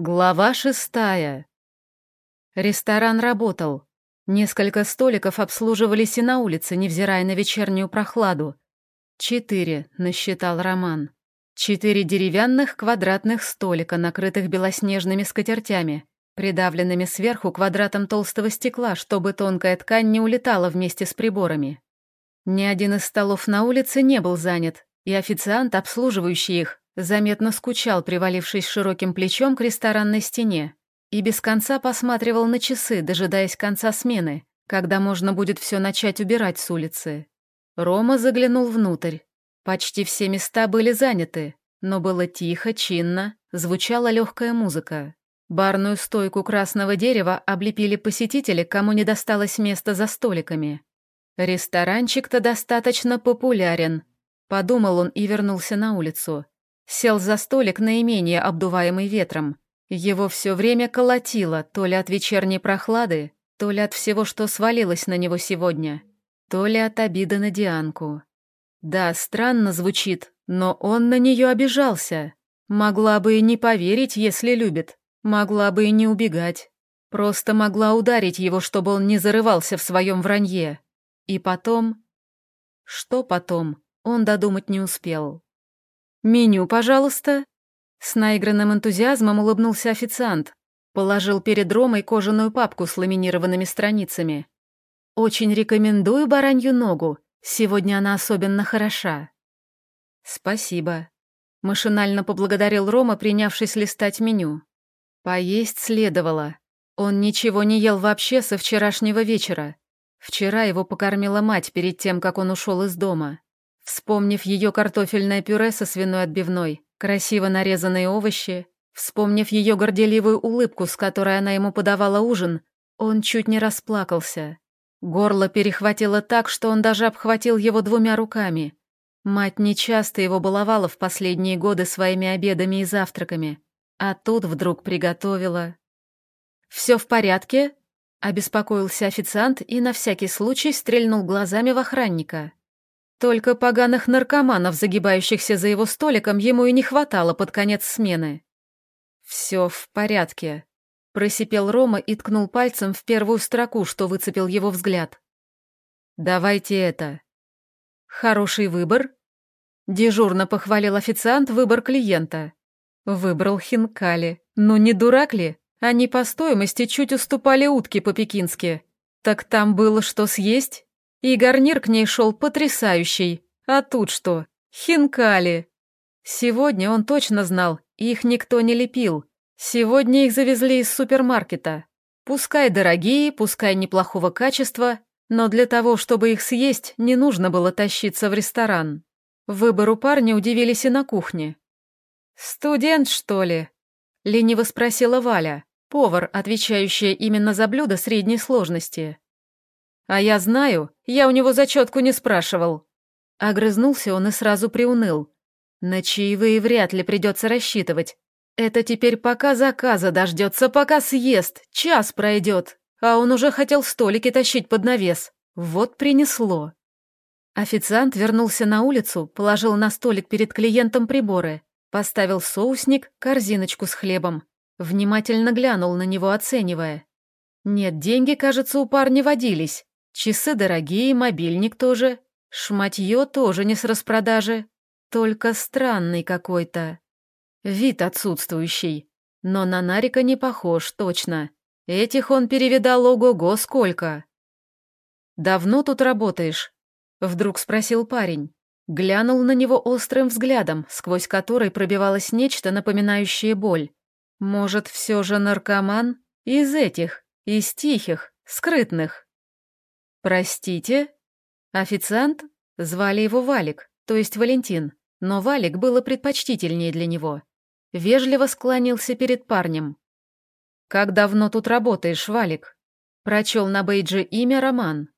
Глава шестая. Ресторан работал. Несколько столиков обслуживались и на улице, невзирая на вечернюю прохладу. Четыре, насчитал Роман. Четыре деревянных квадратных столика, накрытых белоснежными скатертями, придавленными сверху квадратом толстого стекла, чтобы тонкая ткань не улетала вместе с приборами. Ни один из столов на улице не был занят, и официант, обслуживающий их, заметно скучал, привалившись широким плечом к ресторанной стене, и без конца посматривал на часы, дожидаясь конца смены, когда можно будет все начать убирать с улицы. Рома заглянул внутрь. Почти все места были заняты, но было тихо, чинно, звучала легкая музыка. Барную стойку красного дерева облепили посетители, кому не досталось места за столиками. Ресторанчик-то достаточно популярен, подумал он и вернулся на улицу. Сел за столик наименее обдуваемый ветром. Его все время колотило, то ли от вечерней прохлады, то ли от всего, что свалилось на него сегодня, то ли от обиды на Дианку. Да, странно звучит, но он на нее обижался. Могла бы и не поверить, если любит. Могла бы и не убегать. Просто могла ударить его, чтобы он не зарывался в своем вранье. И потом... Что потом, он додумать не успел. «Меню, пожалуйста». С наигранным энтузиазмом улыбнулся официант. Положил перед Ромой кожаную папку с ламинированными страницами. «Очень рекомендую баранью ногу. Сегодня она особенно хороша». «Спасибо». Машинально поблагодарил Рома, принявшись листать меню. Поесть следовало. Он ничего не ел вообще со вчерашнего вечера. Вчера его покормила мать перед тем, как он ушел из дома. Вспомнив ее картофельное пюре со свиной отбивной, красиво нарезанные овощи, вспомнив ее горделивую улыбку, с которой она ему подавала ужин, он чуть не расплакался. Горло перехватило так, что он даже обхватил его двумя руками. Мать нечасто его баловала в последние годы своими обедами и завтраками, а тут вдруг приготовила. «Все в порядке?» — обеспокоился официант и на всякий случай стрельнул глазами в охранника. Только поганых наркоманов, загибающихся за его столиком, ему и не хватало под конец смены. «Все в порядке», — просипел Рома и ткнул пальцем в первую строку, что выцепил его взгляд. «Давайте это». «Хороший выбор?» Дежурно похвалил официант выбор клиента. Выбрал хинкали. Ну не дурак ли? Они по стоимости чуть уступали утки по-пекински. Так там было что съесть? И гарнир к ней шел потрясающий. А тут что? Хинкали. Сегодня он точно знал, их никто не лепил. Сегодня их завезли из супермаркета. Пускай дорогие, пускай неплохого качества, но для того, чтобы их съесть, не нужно было тащиться в ресторан. Выбору парня удивились и на кухне. «Студент, что ли?» — лениво спросила Валя, повар, отвечающая именно за блюдо средней сложности. «А я знаю, я у него зачетку не спрашивал». Огрызнулся он и сразу приуныл. На чаевые вряд ли придется рассчитывать. Это теперь пока заказа дождется, пока съест, час пройдет. А он уже хотел столики тащить под навес. Вот принесло. Официант вернулся на улицу, положил на столик перед клиентом приборы, поставил соусник, корзиночку с хлебом. Внимательно глянул на него, оценивая. Нет, деньги, кажется, у парня водились. Часы дорогие, мобильник тоже. Шматье тоже не с распродажи. Только странный какой-то. Вид отсутствующий. Но на Нарика не похож, точно. Этих он перевидал ого-го сколько. «Давно тут работаешь?» Вдруг спросил парень. Глянул на него острым взглядом, сквозь который пробивалось нечто, напоминающее боль. Может, все же наркоман? Из этих, из тихих, скрытных. «Простите?» Официант? Звали его Валик, то есть Валентин, но Валик было предпочтительнее для него. Вежливо склонился перед парнем. «Как давно тут работаешь, Валик?» Прочел на бейдже имя Роман.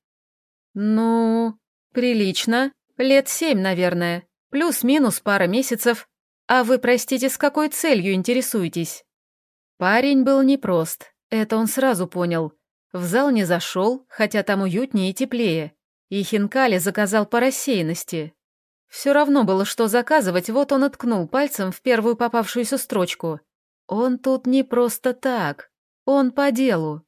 «Ну, прилично. Лет семь, наверное. Плюс-минус пара месяцев. А вы, простите, с какой целью интересуетесь?» Парень был непрост, это он сразу понял. В зал не зашел, хотя там уютнее и теплее. И хинкали заказал по рассеянности. Все равно было что заказывать, вот он и ткнул пальцем в первую попавшуюся строчку. Он тут не просто так, он по делу.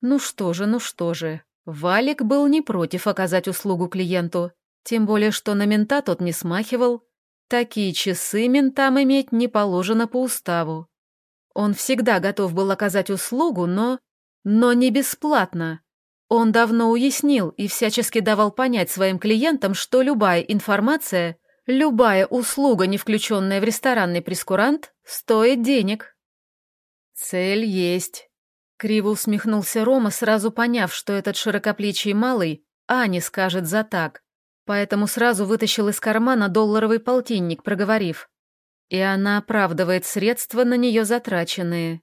Ну что же, ну что же, Валик был не против оказать услугу клиенту, тем более что на мента тот не смахивал. Такие часы ментам иметь не положено по уставу. Он всегда готов был оказать услугу, но... но не бесплатно. Он давно уяснил и всячески давал понять своим клиентам, что любая информация, любая услуга, не включенная в ресторанный прескурант, стоит денег. Цель есть. Криво усмехнулся Рома, сразу поняв, что этот широкоплечий малый а не скажет за так, поэтому сразу вытащил из кармана долларовый полтинник, проговорив. И она оправдывает средства на нее затраченные.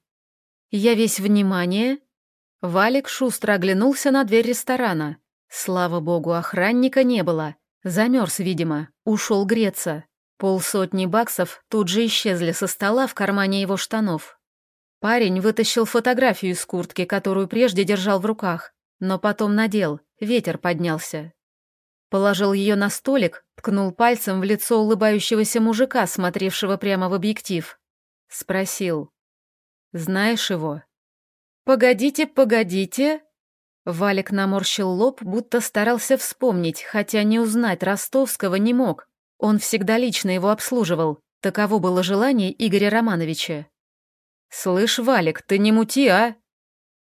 Я весь внимание Валик шустро оглянулся на дверь ресторана. Слава богу, охранника не было. Замерз, видимо, ушел греться. Полсотни баксов тут же исчезли со стола в кармане его штанов. Парень вытащил фотографию из куртки, которую прежде держал в руках, но потом надел, ветер поднялся. Положил ее на столик, ткнул пальцем в лицо улыбающегося мужика, смотревшего прямо в объектив. Спросил. «Знаешь его?» «Погодите, погодите!» Валик наморщил лоб, будто старался вспомнить, хотя не узнать Ростовского не мог. Он всегда лично его обслуживал. Таково было желание Игоря Романовича. «Слышь, Валик, ты не мути, а?»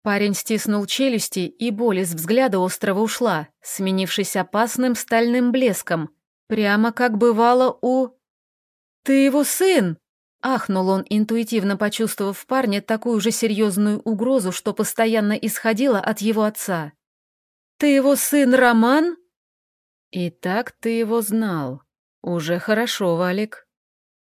Парень стиснул челюсти, и боль из взгляда острова ушла, сменившись опасным стальным блеском, прямо как бывало у... «Ты его сын!» Ахнул он, интуитивно почувствовав в парне такую же серьезную угрозу, что постоянно исходила от его отца. «Ты его сын Роман?» «И так ты его знал. Уже хорошо, Валик».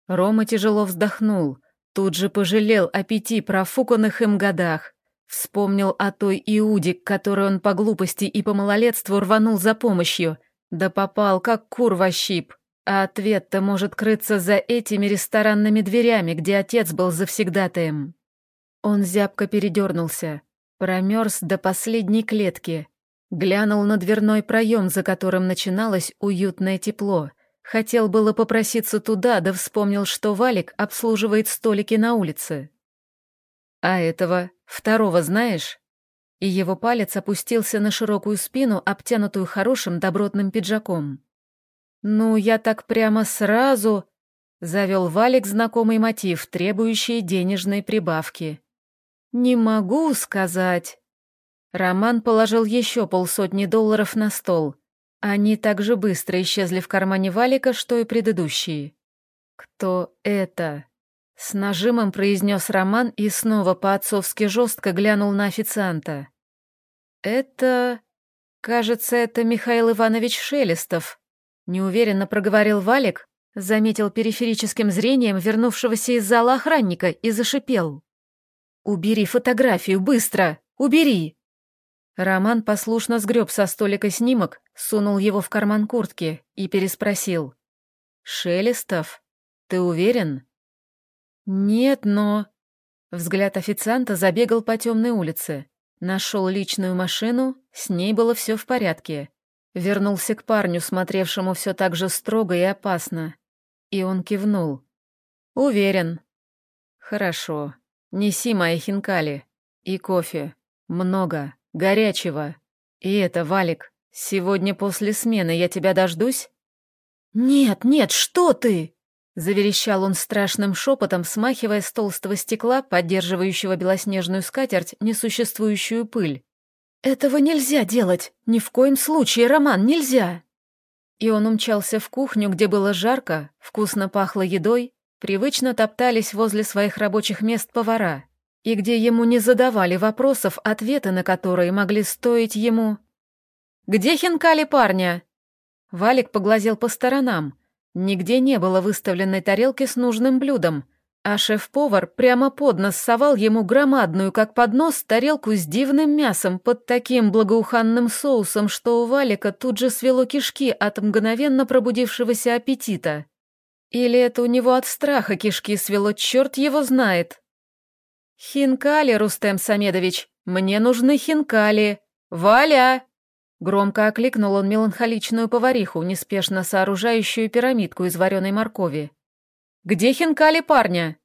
Рома тяжело вздохнул, тут же пожалел о пяти профуканных им годах. Вспомнил о той Иуде, которой он по глупости и по малолетству рванул за помощью, да попал, как кур во щип. А ответ-то может крыться за этими ресторанными дверями, где отец был завсегдатаем. Он зябко передернулся, промерз до последней клетки, глянул на дверной проем, за которым начиналось уютное тепло. Хотел было попроситься туда, да вспомнил, что Валик обслуживает столики на улице. «А этого, второго знаешь?» И его палец опустился на широкую спину, обтянутую хорошим добротным пиджаком. «Ну, я так прямо сразу...» — завел Валик знакомый мотив, требующий денежной прибавки. «Не могу сказать...» Роман положил еще полсотни долларов на стол. Они так же быстро исчезли в кармане Валика, что и предыдущие. «Кто это?» С нажимом произнес Роман и снова по-отцовски жестко глянул на официанта. «Это... Кажется, это Михаил Иванович Шелестов», Неуверенно проговорил Валик, заметил периферическим зрением вернувшегося из зала охранника и зашипел. «Убери фотографию, быстро! Убери!» Роман послушно сгреб со столика снимок, сунул его в карман куртки и переспросил. «Шелестов, ты уверен?» «Нет, но...» Взгляд официанта забегал по темной улице. Нашел личную машину, с ней было все в порядке. Вернулся к парню, смотревшему все так же строго и опасно. И он кивнул. «Уверен». «Хорошо. Неси мои хинкали. И кофе. Много. Горячего. И это, Валик, сегодня после смены я тебя дождусь?» «Нет, нет, что ты!» Заверещал он страшным шепотом, смахивая с толстого стекла, поддерживающего белоснежную скатерть, несуществующую пыль. «Этого нельзя делать! Ни в коем случае, Роман, нельзя!» И он умчался в кухню, где было жарко, вкусно пахло едой, привычно топтались возле своих рабочих мест повара, и где ему не задавали вопросов, ответы на которые могли стоить ему. «Где хинкали парня?» Валик поглазел по сторонам. Нигде не было выставленной тарелки с нужным блюдом, а шеф-повар прямо под нос совал ему громадную, как поднос, тарелку с дивным мясом под таким благоуханным соусом, что у Валика тут же свело кишки от мгновенно пробудившегося аппетита. Или это у него от страха кишки свело, черт его знает. «Хинкали, Рустем Самедович, мне нужны хинкали! Валя!» Громко окликнул он меланхоличную повариху, неспешно сооружающую пирамидку из вареной моркови. «Где хинкали парня?»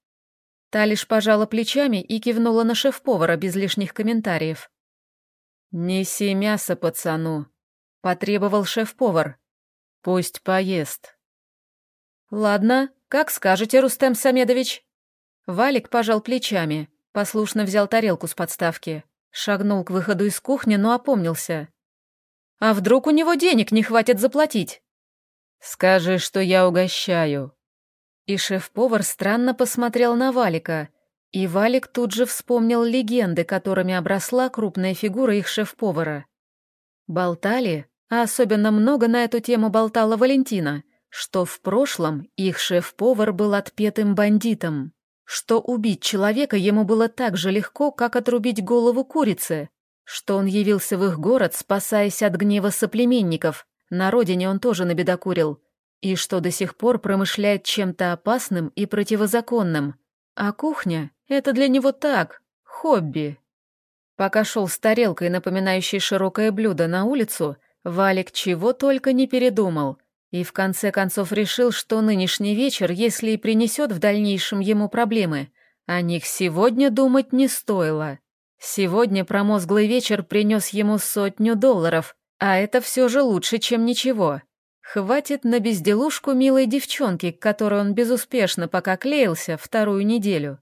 Та лишь пожала плечами и кивнула на шеф-повара без лишних комментариев. «Неси мясо пацану», — потребовал шеф-повар. «Пусть поест». «Ладно, как скажете, Рустем Самедович». Валик пожал плечами, послушно взял тарелку с подставки, шагнул к выходу из кухни, но опомнился. «А вдруг у него денег не хватит заплатить?» «Скажи, что я угощаю». И шеф-повар странно посмотрел на Валика, и Валик тут же вспомнил легенды, которыми обросла крупная фигура их шеф-повара. Болтали, а особенно много на эту тему болтала Валентина, что в прошлом их шеф-повар был отпетым бандитом, что убить человека ему было так же легко, как отрубить голову курицы, что он явился в их город, спасаясь от гнева соплеменников, на родине он тоже набедокурил, и что до сих пор промышляет чем-то опасным и противозаконным. А кухня — это для него так, хобби. Пока шел с тарелкой, напоминающей широкое блюдо, на улицу, Валик чего только не передумал, и в конце концов решил, что нынешний вечер, если и принесет в дальнейшем ему проблемы, о них сегодня думать не стоило. Сегодня промозглый вечер принес ему сотню долларов, а это все же лучше, чем ничего. Хватит на безделушку милой девчонки, к которой он безуспешно пока клеился вторую неделю.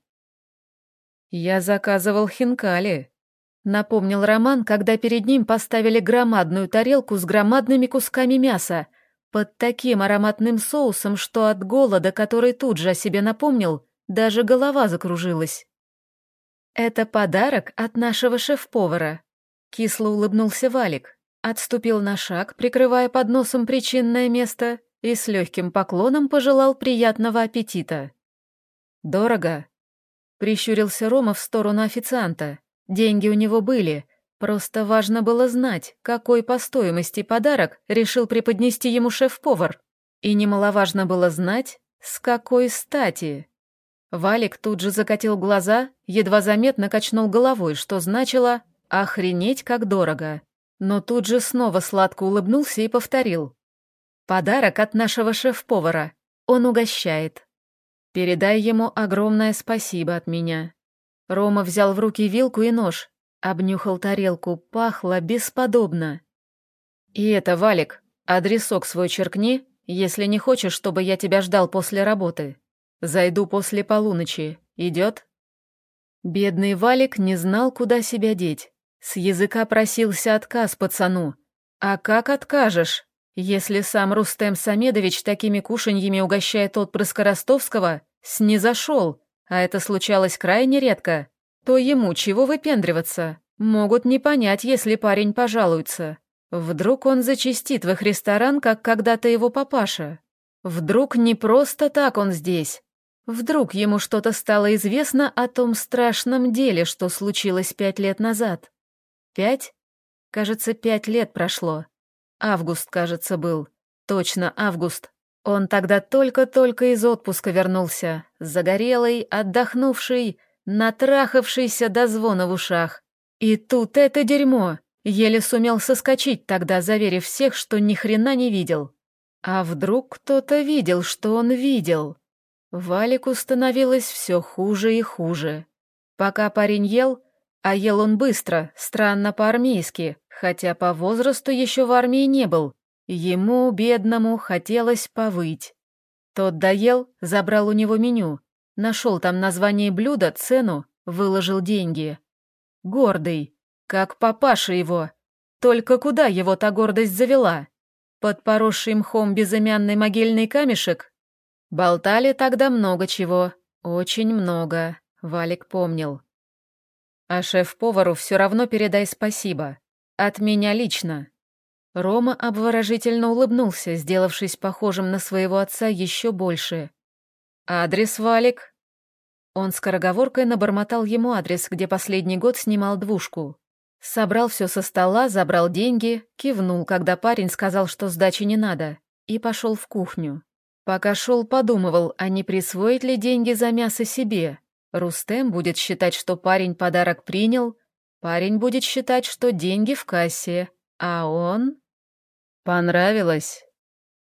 «Я заказывал хинкали», — напомнил Роман, когда перед ним поставили громадную тарелку с громадными кусками мяса, под таким ароматным соусом, что от голода, который тут же о себе напомнил, даже голова закружилась. «Это подарок от нашего шеф-повара», — кисло улыбнулся Валик. Отступил на шаг, прикрывая под носом причинное место, и с легким поклоном пожелал приятного аппетита. «Дорого?» — прищурился Рома в сторону официанта. Деньги у него были, просто важно было знать, какой по стоимости подарок решил преподнести ему шеф-повар. И немаловажно было знать, с какой стати. Валик тут же закатил глаза, едва заметно качнул головой, что значило «охренеть как дорого» но тут же снова сладко улыбнулся и повторил. «Подарок от нашего шеф-повара. Он угощает. Передай ему огромное спасибо от меня». Рома взял в руки вилку и нож, обнюхал тарелку, пахло бесподобно. «И это, Валик, адресок свой черкни, если не хочешь, чтобы я тебя ждал после работы. Зайду после полуночи. Идет?» Бедный Валик не знал, куда себя деть. С языка просился отказ пацану. А как откажешь, если сам Рустем Самедович такими кушаньями угощает отпрыска Ростовского, снизошел, а это случалось крайне редко, то ему чего выпендриваться? Могут не понять, если парень пожалуется. Вдруг он зачистит в их ресторан, как когда-то его папаша. Вдруг не просто так он здесь. Вдруг ему что-то стало известно о том страшном деле, что случилось пять лет назад. Пять? Кажется, пять лет прошло. Август, кажется, был. Точно, август. Он тогда только-только из отпуска вернулся, загорелый, отдохнувший, натрахавшийся до звона в ушах. И тут это дерьмо. Еле сумел соскочить тогда, заверив всех, что ни хрена не видел. А вдруг кто-то видел, что он видел? Валику становилось все хуже и хуже. Пока парень ел, а ел он быстро, странно по-армейски, хотя по возрасту еще в армии не был. Ему, бедному, хотелось повыть. Тот доел, забрал у него меню, нашел там название блюда, цену, выложил деньги. Гордый, как папаша его. Только куда его та гордость завела? Под поросший мхом безымянный могильный камешек? Болтали тогда много чего, очень много, Валик помнил. А шеф-повару все равно передай спасибо. От меня лично». Рома обворожительно улыбнулся, сделавшись похожим на своего отца еще больше. «Адрес, Валик?» Он скороговоркой набормотал ему адрес, где последний год снимал двушку. Собрал все со стола, забрал деньги, кивнул, когда парень сказал, что сдачи не надо, и пошел в кухню. Пока шел, подумывал, а не присвоить ли деньги за мясо себе. Рустем будет считать, что парень подарок принял, парень будет считать, что деньги в кассе, а он... Понравилось.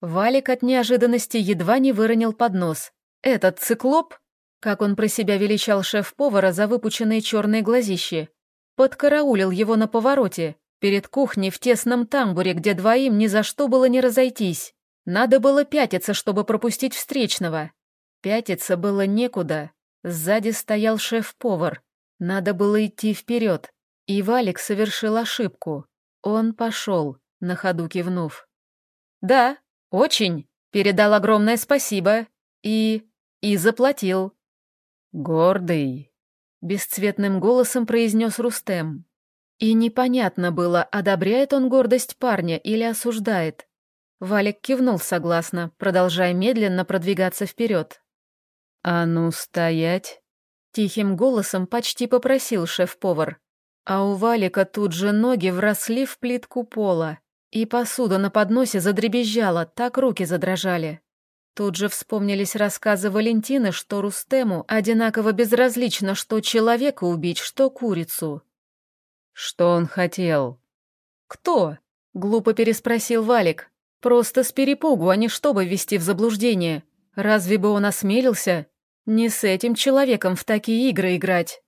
Валик от неожиданности едва не выронил поднос. Этот циклоп? как он про себя величал шеф-повара за выпученные черные глазищи. Подкараулил его на повороте, перед кухней в тесном тамбуре, где двоим ни за что было не разойтись. Надо было пятиться, чтобы пропустить встречного. Пятиться было некуда. Сзади стоял шеф-повар. Надо было идти вперед. И Валик совершил ошибку. Он пошел, на ходу кивнув. «Да, очень. Передал огромное спасибо. И... и заплатил». «Гордый», — бесцветным голосом произнес Рустем. И непонятно было, одобряет он гордость парня или осуждает. Валик кивнул согласно, продолжая медленно продвигаться вперед. «А ну, стоять!» Тихим голосом почти попросил шеф-повар. А у Валика тут же ноги вросли в плитку пола, и посуда на подносе задребезжала, так руки задрожали. Тут же вспомнились рассказы Валентины, что Рустему одинаково безразлично, что человека убить, что курицу. «Что он хотел?» «Кто?» — глупо переспросил Валик. «Просто с перепугу, а не чтобы ввести в заблуждение. Разве бы он осмелился? Не с этим человеком в такие игры играть».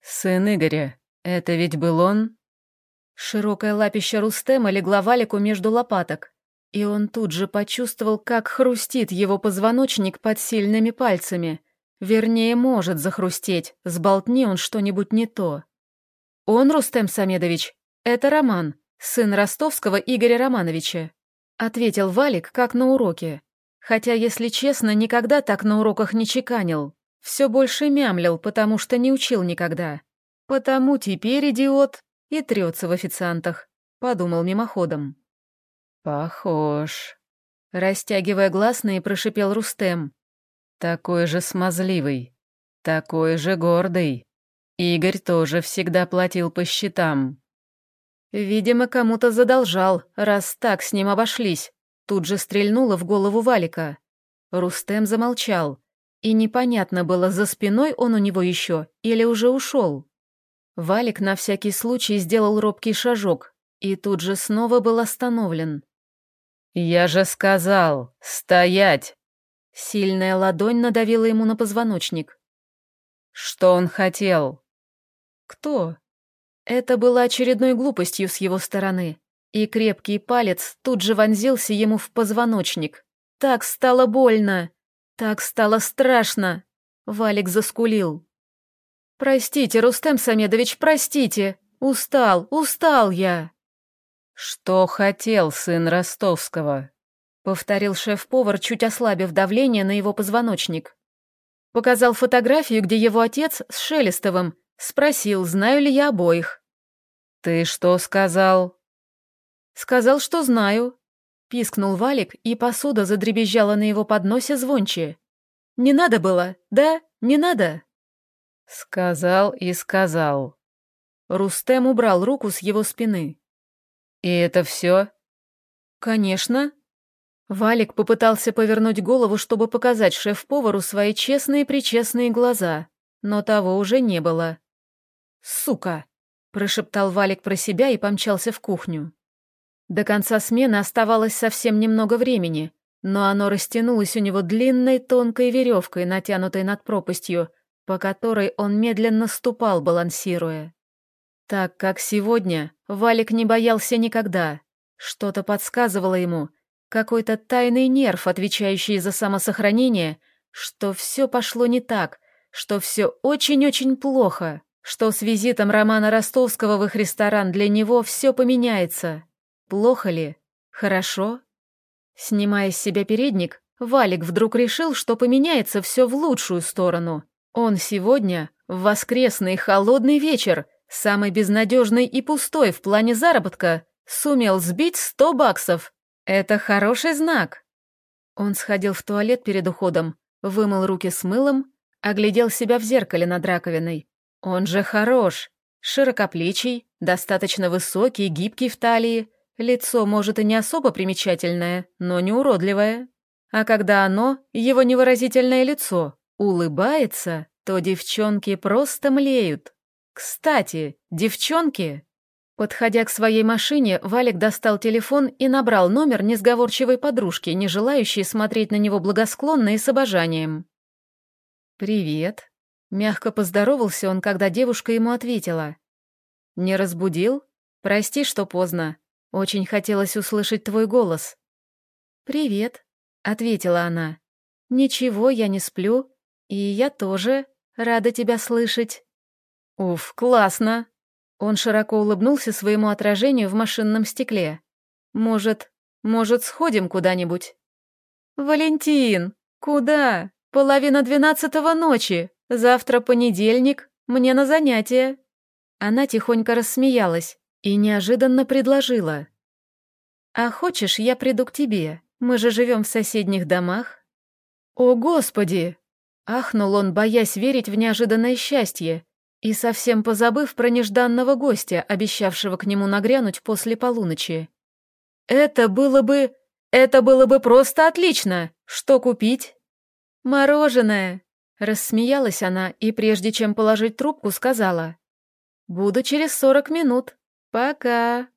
«Сын Игоря, это ведь был он?» Широкая лапища Рустема легла Валику между лопаток. И он тут же почувствовал, как хрустит его позвоночник под сильными пальцами. Вернее, может захрустеть, сболтни он что-нибудь не то. «Он, Рустем Самедович, это Роман, сын ростовского Игоря Романовича», ответил Валик, как на уроке. Хотя, если честно, никогда так на уроках не чеканил. Все больше мямлил, потому что не учил никогда. Потому теперь идиот и трется в официантах, подумал мимоходом. «Похож», — растягивая гласные, прошипел Рустем. «Такой же смазливый, такой же гордый. Игорь тоже всегда платил по счетам». «Видимо, кому-то задолжал, раз так с ним обошлись», тут же стрельнула в голову Валика. Рустем замолчал, и непонятно было, за спиной он у него еще или уже ушел. Валик на всякий случай сделал робкий шажок и тут же снова был остановлен. «Я же сказал, стоять!» Сильная ладонь надавила ему на позвоночник. «Что он хотел?» «Кто?» Это было очередной глупостью с его стороны, и крепкий палец тут же вонзился ему в позвоночник. Так стало больно, так стало страшно. Валик заскулил. «Простите, Рустем Самедович, простите! Устал, устал я!» «Что хотел сын Ростовского?» — повторил шеф-повар, чуть ослабив давление на его позвоночник. Показал фотографию, где его отец с Шелестовым, спросил, знаю ли я обоих. «Ты что сказал?» «Сказал, что знаю», — пискнул Валик, и посуда задребезжала на его подносе звонче. «Не надо было, да? Не надо?» Сказал и сказал. Рустем убрал руку с его спины. «И это все?» «Конечно». Валик попытался повернуть голову, чтобы показать шеф-повару свои честные-причестные глаза, но того уже не было. «Сука!» – прошептал Валик про себя и помчался в кухню. До конца смены оставалось совсем немного времени, но оно растянулось у него длинной тонкой веревкой, натянутой над пропастью, по которой он медленно ступал, балансируя. Так как сегодня Валик не боялся никогда. Что-то подсказывало ему, какой-то тайный нерв, отвечающий за самосохранение, что все пошло не так, что все очень-очень плохо, что с визитом Романа Ростовского в их ресторан для него все поменяется. Плохо ли? Хорошо? Снимая с себя передник, Валик вдруг решил, что поменяется все в лучшую сторону. Он сегодня, в воскресный холодный вечер, Самый безнадежный и пустой в плане заработка сумел сбить сто баксов. Это хороший знак. Он сходил в туалет перед уходом, вымыл руки с мылом, оглядел себя в зеркале над раковиной. Он же хорош. Широкоплечий, достаточно высокий, гибкий в талии. Лицо, может, и не особо примечательное, но не уродливое. А когда оно, его невыразительное лицо, улыбается, то девчонки просто млеют. «Кстати, девчонки...» Подходя к своей машине, Валик достал телефон и набрал номер несговорчивой подружки, не желающей смотреть на него благосклонно и с обожанием. «Привет». Мягко поздоровался он, когда девушка ему ответила. «Не разбудил? Прости, что поздно. Очень хотелось услышать твой голос». «Привет», — ответила она. «Ничего, я не сплю. И я тоже рада тебя слышать». «Уф, классно!» Он широко улыбнулся своему отражению в машинном стекле. «Может, может, сходим куда-нибудь?» «Валентин, куда? Половина двенадцатого ночи. Завтра понедельник, мне на занятия». Она тихонько рассмеялась и неожиданно предложила. «А хочешь, я приду к тебе? Мы же живем в соседних домах». «О, Господи!» Ахнул он, боясь верить в неожиданное счастье, и совсем позабыв про нежданного гостя, обещавшего к нему нагрянуть после полуночи. «Это было бы... это было бы просто отлично! Что купить?» «Мороженое!» Рассмеялась она и, прежде чем положить трубку, сказала. «Буду через сорок минут. Пока».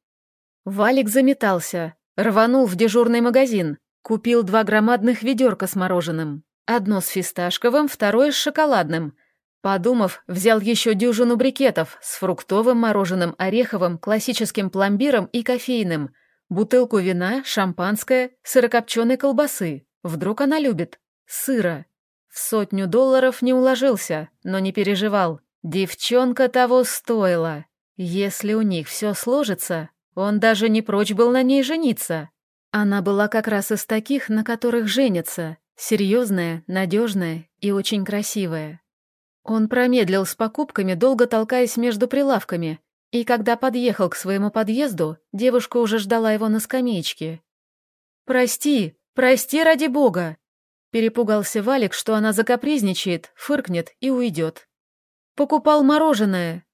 Валик заметался, рванул в дежурный магазин, купил два громадных ведерка с мороженым. Одно с фисташковым, второе с шоколадным. Подумав, взял еще дюжину брикетов с фруктовым мороженым, ореховым, классическим пломбиром и кофейным, бутылку вина, шампанское, сырокопченой колбасы. Вдруг она любит. Сыра. В сотню долларов не уложился, но не переживал. Девчонка того стоила. Если у них все сложится, он даже не прочь был на ней жениться. Она была как раз из таких, на которых женятся. Серьезная, надежная и очень красивая. Он промедлил с покупками, долго толкаясь между прилавками, и когда подъехал к своему подъезду, девушка уже ждала его на скамеечке. «Прости, прости ради бога!» Перепугался Валик, что она закапризничает, фыркнет и уйдет. «Покупал мороженое».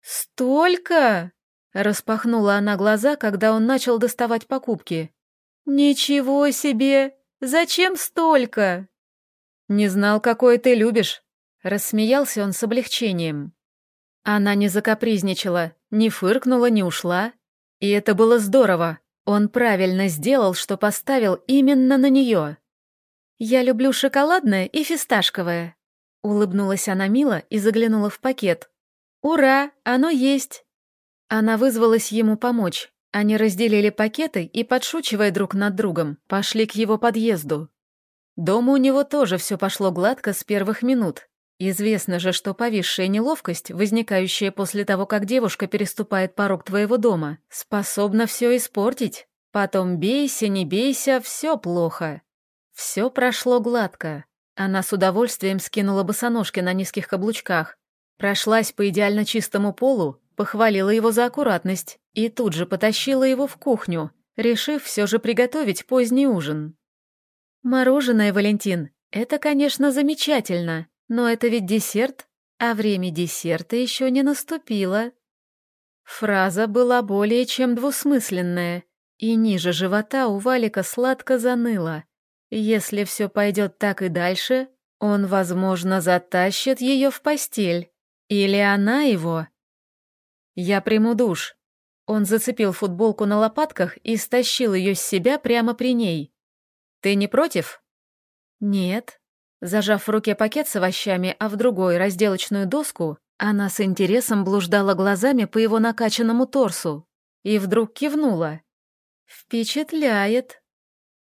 «Столько?» Распахнула она глаза, когда он начал доставать покупки. «Ничего себе! Зачем столько?» «Не знал, какое ты любишь», — рассмеялся он с облегчением. Она не закапризничала, не фыркнула, не ушла. И это было здорово. Он правильно сделал, что поставил именно на нее. «Я люблю шоколадное и фисташковое», — улыбнулась она мило и заглянула в пакет. «Ура, оно есть!» Она вызвалась ему помочь. Они разделили пакеты и, подшучивая друг над другом, пошли к его подъезду. Дома у него тоже все пошло гладко с первых минут. Известно же, что повисшая неловкость, возникающая после того, как девушка переступает порог твоего дома, способна все испортить. Потом бейся, не бейся, все плохо. Все прошло гладко. Она с удовольствием скинула босоножки на низких каблучках, прошлась по идеально чистому полу, похвалила его за аккуратность и тут же потащила его в кухню, решив все же приготовить поздний ужин. «Мороженое, Валентин, это, конечно, замечательно, но это ведь десерт, а время десерта еще не наступило». Фраза была более чем двусмысленная, и ниже живота у Валика сладко заныло. Если все пойдет так и дальше, он, возможно, затащит ее в постель. Или она его. Я приму душ. Он зацепил футболку на лопатках и стащил ее с себя прямо при ней. Ты не против? Нет. Зажав в руке пакет с овощами, а в другой разделочную доску, она с интересом блуждала глазами по его накачанному торсу и вдруг кивнула. «Впечатляет!»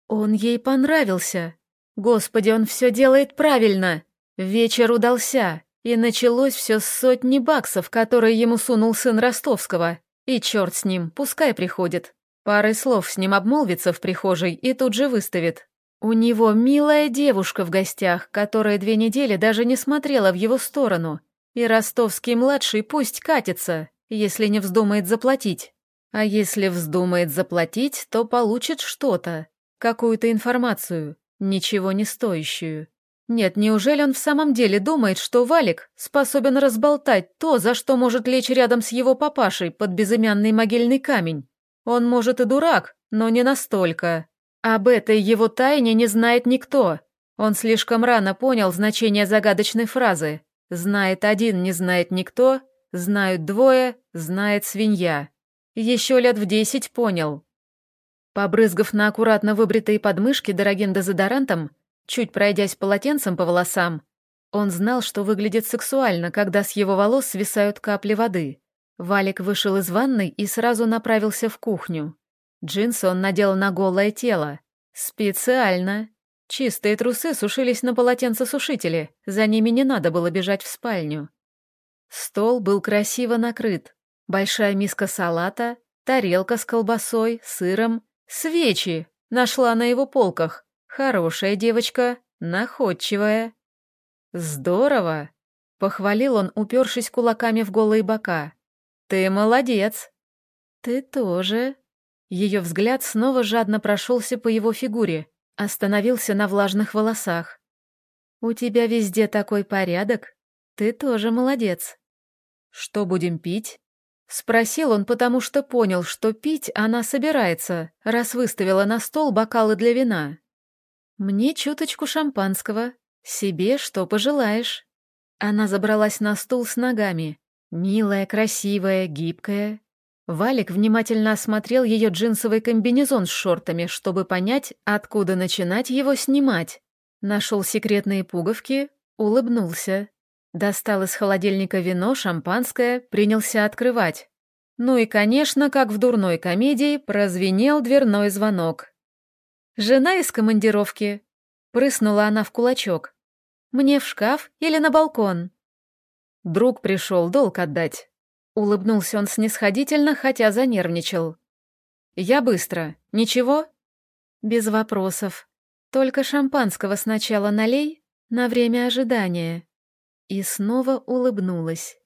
Он ей понравился. Господи, он все делает правильно. Вечер удался, и началось все с сотни баксов, которые ему сунул сын Ростовского. И черт с ним, пускай приходит. Парой слов с ним обмолвится в прихожей и тут же выставит. У него милая девушка в гостях, которая две недели даже не смотрела в его сторону. И ростовский-младший пусть катится, если не вздумает заплатить. А если вздумает заплатить, то получит что-то. Какую-то информацию, ничего не стоящую. Нет, неужели он в самом деле думает, что Валик способен разболтать то, за что может лечь рядом с его папашей под безымянный могильный камень? Он, может, и дурак, но не настолько. Об этой его тайне не знает никто. Он слишком рано понял значение загадочной фразы. «Знает один, не знает никто», «Знают двое, знает свинья». Еще лет в десять понял. Побрызгав на аккуратно выбритые подмышки дорогим дезодорантом, чуть пройдясь полотенцем по волосам, Он знал, что выглядит сексуально, когда с его волос свисают капли воды. Валик вышел из ванной и сразу направился в кухню. Джинсы он надел на голое тело. Специально. Чистые трусы сушились на полотенцесушителе, за ними не надо было бежать в спальню. Стол был красиво накрыт. Большая миска салата, тарелка с колбасой, сыром, свечи. Нашла на его полках. Хорошая девочка, находчивая. Здорово! Похвалил он, упершись кулаками в голые бока. Ты молодец. Ты тоже. Ее взгляд снова жадно прошелся по его фигуре, остановился на влажных волосах. «У тебя везде такой порядок. Ты тоже молодец». «Что будем пить?» Спросил он, потому что понял, что пить она собирается, раз выставила на стол бокалы для вина. «Мне чуточку шампанского. Себе что пожелаешь». Она забралась на стул с ногами. Милая, красивая, гибкая. Валик внимательно осмотрел ее джинсовый комбинезон с шортами, чтобы понять, откуда начинать его снимать. Нашел секретные пуговки, улыбнулся. Достал из холодильника вино, шампанское, принялся открывать. Ну и, конечно, как в дурной комедии, прозвенел дверной звонок. «Жена из командировки», — прыснула она в кулачок. «Мне в шкаф или на балкон?» Друг пришел долг отдать. Улыбнулся он снисходительно, хотя занервничал. «Я быстро. Ничего?» «Без вопросов. Только шампанского сначала налей на время ожидания». И снова улыбнулась.